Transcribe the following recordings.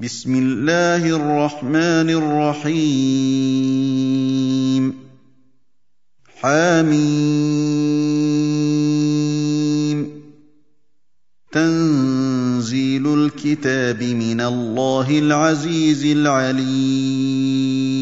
بسم الله الرحمن الرحيم. حميم. تنزيل الكتاب من الله العزيز العليم.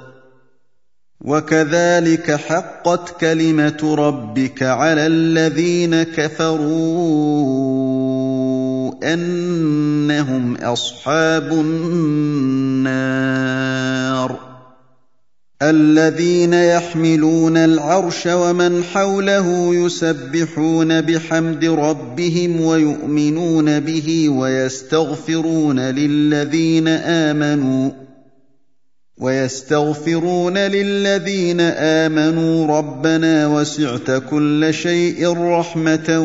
وكذلك حقت كلمة ربك على الذين كفروا أنهم أصحاب النار الذين يحملون العرش ومن حوله يسبحون بحمد ربهم ويؤمنون به ويستغفرون للذين آمنوا ويستغفرون للذين آمنوا ربنا وسعت كل شيء رحمة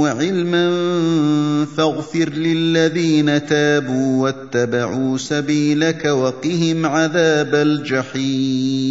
وعلما فاغفر للذين تابوا واتبعوا سبيلك وقهم عذاب الجحيم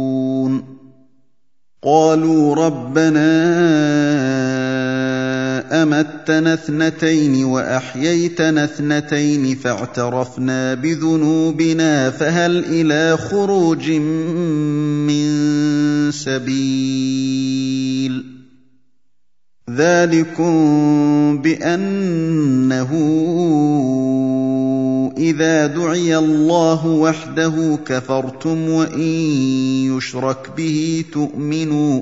قالوا ربنا أمتنا اثنتين وأحييتنا اثنتين فاعترفنا بذنوبنا فهل إلى خروج من سبيل؟ ذلكم بأنه إذا دعي الله وحده كفرتم وإن يشرك به تؤمنوا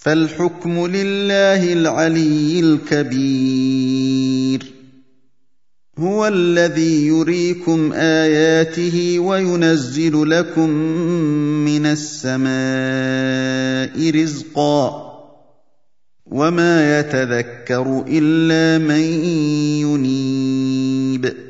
فالحكم لله العلي الكبير هو الذي يريكم آياته وينزل لكم من السماء رزقا وما يتذكر إلا من ينيب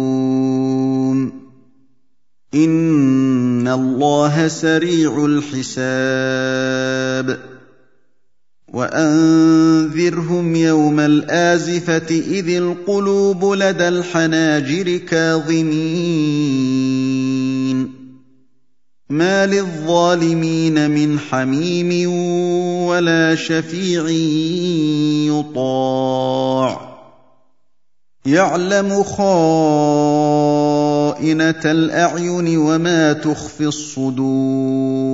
ان الله سريع الحساب وانذرهم يوم الازفه اذ القلوب لدى الحناجر كاظمين ما للظالمين من حميم ولا شفيع يطاع يعلم خائنه الاعين وما تخفي الصدور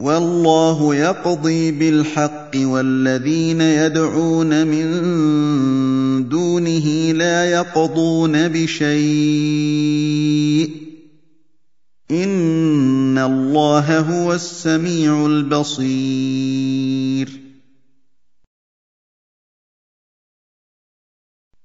والله يقضي بالحق والذين يدعون من دونه لا يقضون بشيء ان الله هو السميع البصير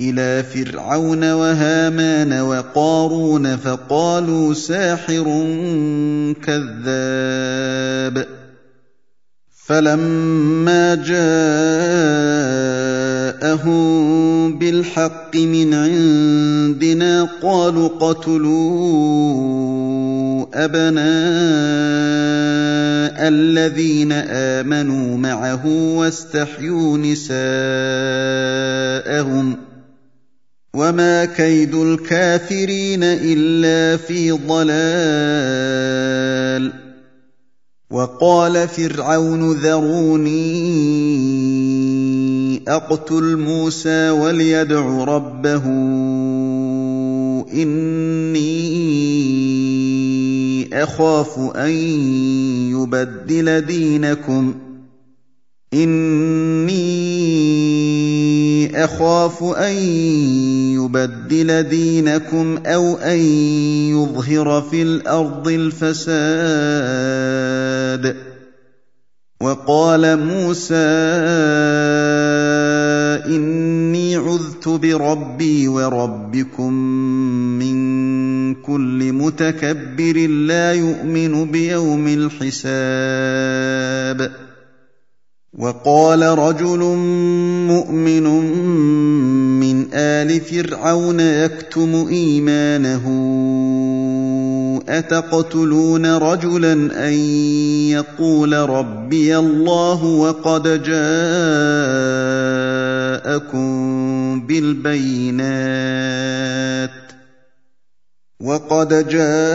إِلَىٰ فِرْعَوْنَ وَهَامَانَ وَقَارُونَ فَقَالُوا سَاحِرٌ كَذَّابٌ. فَلَمَّا جَاءَهُم بِالْحَقِّ مِنْ عِندِنَا قَالُوا اقْتُلُوا أَبْنَاءَ الَّذِينَ آمَنُوا مَعَهُ وَاسْتَحْيُوا نِسَاءَهُمْ ۚ. وما كيد الكافرين الا في ضلال وقال فرعون ذروني اقتل موسى وليدع ربه اني اخاف ان يبدل دينكم اني أَخَافُ أَن يُبَدِّلَ دِينَكُمْ أَوْ أَن يُظْهِرَ فِي الْأَرْضِ الْفَسَادَ. وَقَالَ مُوسَىٰ إِنِّي عُذْتُ بِرَبِّي وَرَبِّكُم مِّن كُلِّ مُتَكَبِّرٍ لَّا يُؤْمِنُ بِيَوْمِ الْحِسَابِ. وَقَالَ رَجُلٌ مُّؤْمِنٌ مِّنْ آلِ فِرْعَوْنَ يَكْتُمُ إِيمَانَهُ أَتَقْتُلُونَ رَجُلًا أَن يَقُولَ رَبِّيَ اللَّهُ وَقَدْ جَاءَكُم بِالْبَيِّنَاتِ وَقَدْ جَاءَكُم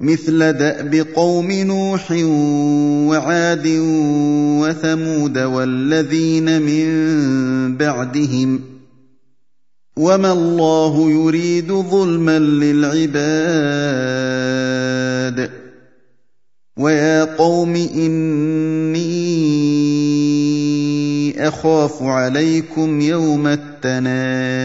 مثل دأب قوم نوح وعاد وثمود والذين من بعدهم وما الله يريد ظلما للعباد ويا قوم إني أخاف عليكم يوم التناد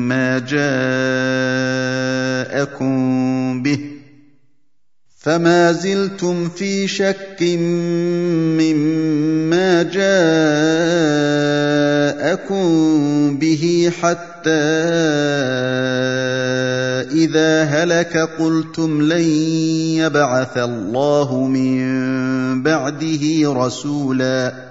جاءكم به فما زلتم في شك مما جاءكم به حتى إذا هلك قلتم لن يبعث الله من بعده رسولا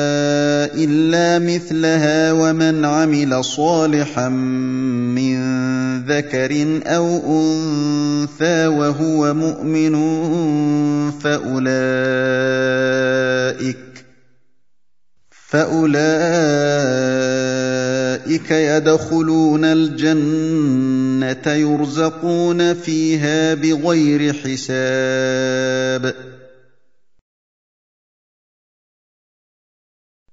الا مثلها ومن عمل صالحا من ذكر أو أنثى وهو مؤمن فأولئك فأولئك يدخلون الجنة يرزقون فيها بغير حساب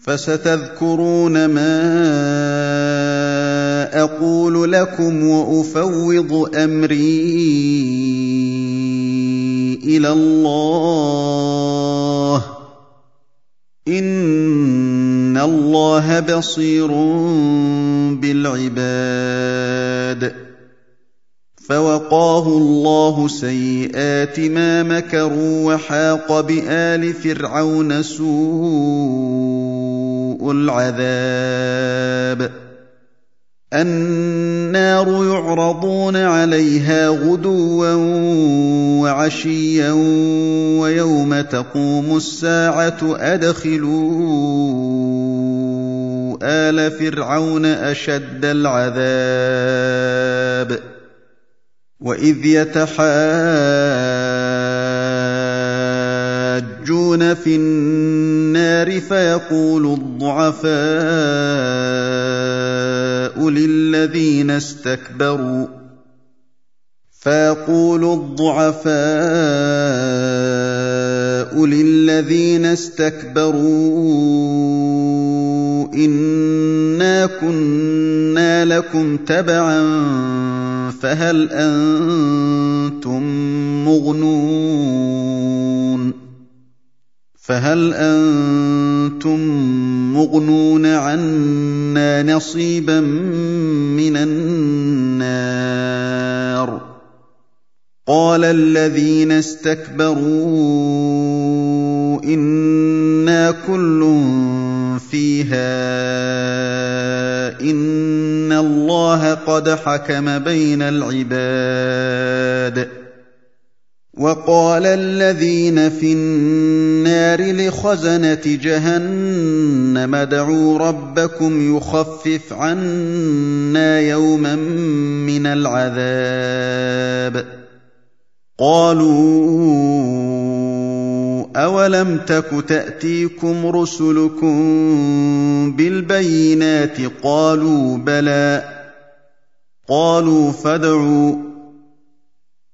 فستذكرون ما أقول لكم وأفوض أمري إلى الله. إن الله بصير بالعباد. فوقاه الله سيئات ما مكروا وحاق بآل فرعون سوء. العذاب. النار يعرضون عليها غدوا وعشيا ويوم تقوم الساعة أدخلوا آل فرعون أشد العذاب. وإذ يتحاجون في النار فيقول الضعفاء للذين استكبروا فيقول الضعفاء للذين استكبروا إنا كنا لكم تبعا فهل أنتم مغنون؟ فهل أنتم مغنون عنا نصيبا من النار؟ قال الذين استكبروا إنا كل فيها إن الله قد حكم بين العباد. وقال الذين في النار لخزنة جهنم ادعوا ربكم يخفف عنا يوما من العذاب. قالوا أَوَلَمْ تَكُ تَأْتِيكُمْ رُسُلُكُم بِالْبَيِّنَاتِ ۖ؟ قَالُوا بَلَىٰ ۚ. قَالُوا فَادْعُوا ۗ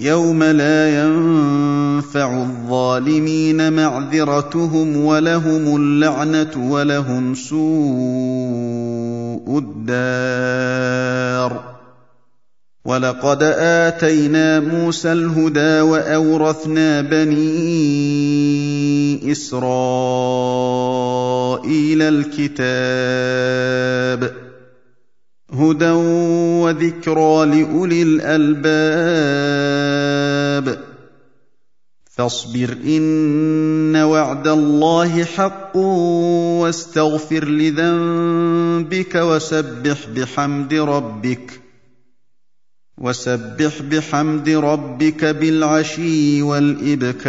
يَوْمَ لَا يَنفَعُ الظَّالِمِينَ مَعْذِرَتُهُمْ وَلَهُمُ اللَّعْنَةُ وَلَهُمْ سُوءُ الدَّارِ وَلَقَدْ آتَيْنَا مُوسَى الْهُدَىٰ وَأَوْرَثْنَا بَنِي إِسْرَائِيلَ الْكِتَابَ هُدًى وَذِكْرَىٰ لِأُولِي الْأَلْبَابِ. فاصبر إن وعد الله حق واستغفر لذنبك وسبح بحمد ربك وسبح بحمد ربك بالعشي والإبكار.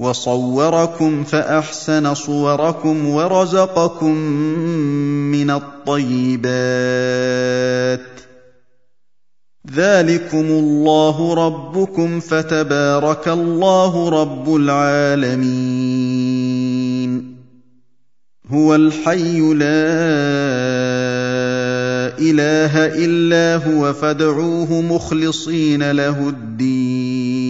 وصوركم فأحسن صوركم ورزقكم من الطيبات. ذلكم الله ربكم فتبارك الله رب العالمين. هو الحي لا إله إلا هو فادعوه مخلصين له الدين.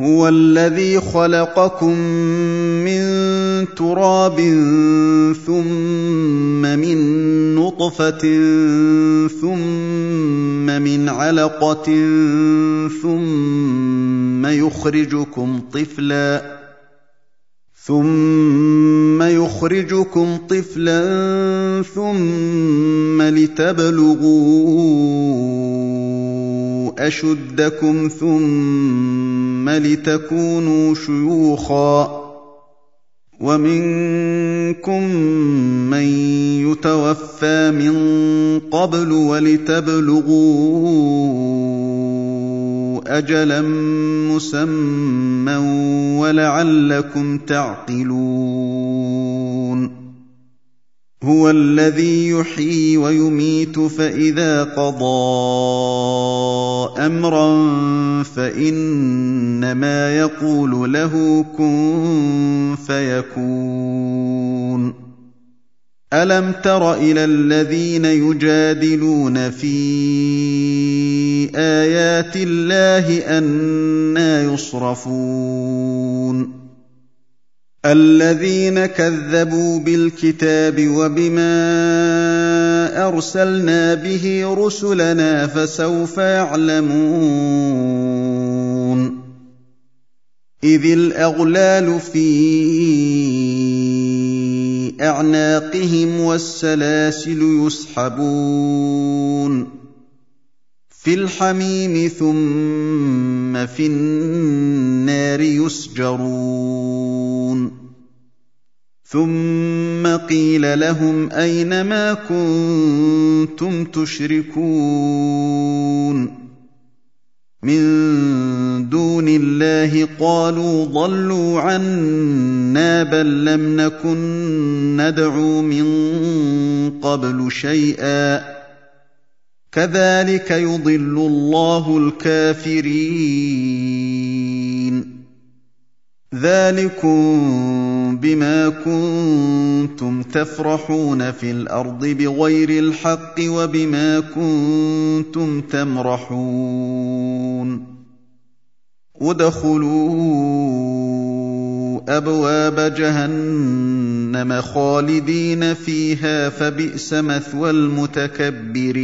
هو الذي خلقكم من تراب ثم من نطفة ثم من علقة ثم يخرجكم طفلا ثم يخرجكم طفلا ثم لتبلغوا أشدكم ثم لتكونوا شيوخا ومنكم من يتوفى من قبل ولتبلغوا أجلا مسمى ولعلكم تعقلون هو الذي يحيي ويميت فإذا قضى أمرا فإنما يقول له كن فيكون. ألم تر إلى الذين يجادلون في آيات الله أنا يصرفون؟ الذين كذبوا بالكتاب وبما أرسلنا به رسلنا فسوف يعلمون. إذ الأغلال في أعناقهم والسلاسل يسحبون. في الحميم ثم في النار يسجرون. ثم قيل لهم أين ما كنتم تشركون. من دون الله قالوا ضلوا عنا بل لم نكن ندعو من قبل شيئا. كذلك يضل الله الكافرين. ذلكم بما كنتم تفرحون في الأرض بغير الحق وبما كنتم تمرحون. ادخلوا أبواب جهنم خالدين فيها فبئس مثوى المتكبرين.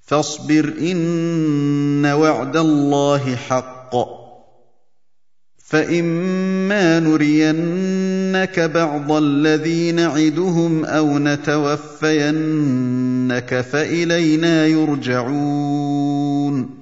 فاصبر إن وعد الله حق. فإما نرينك بعض الذي نعدهم أو نتوفينك فإلينا يرجعون.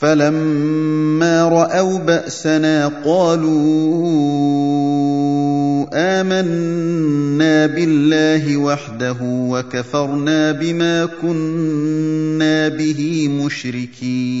فلما رأوا بأسنا قالوا آمنا بالله وحده وكفرنا بما كنا به مشركين.